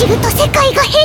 知ると世界が平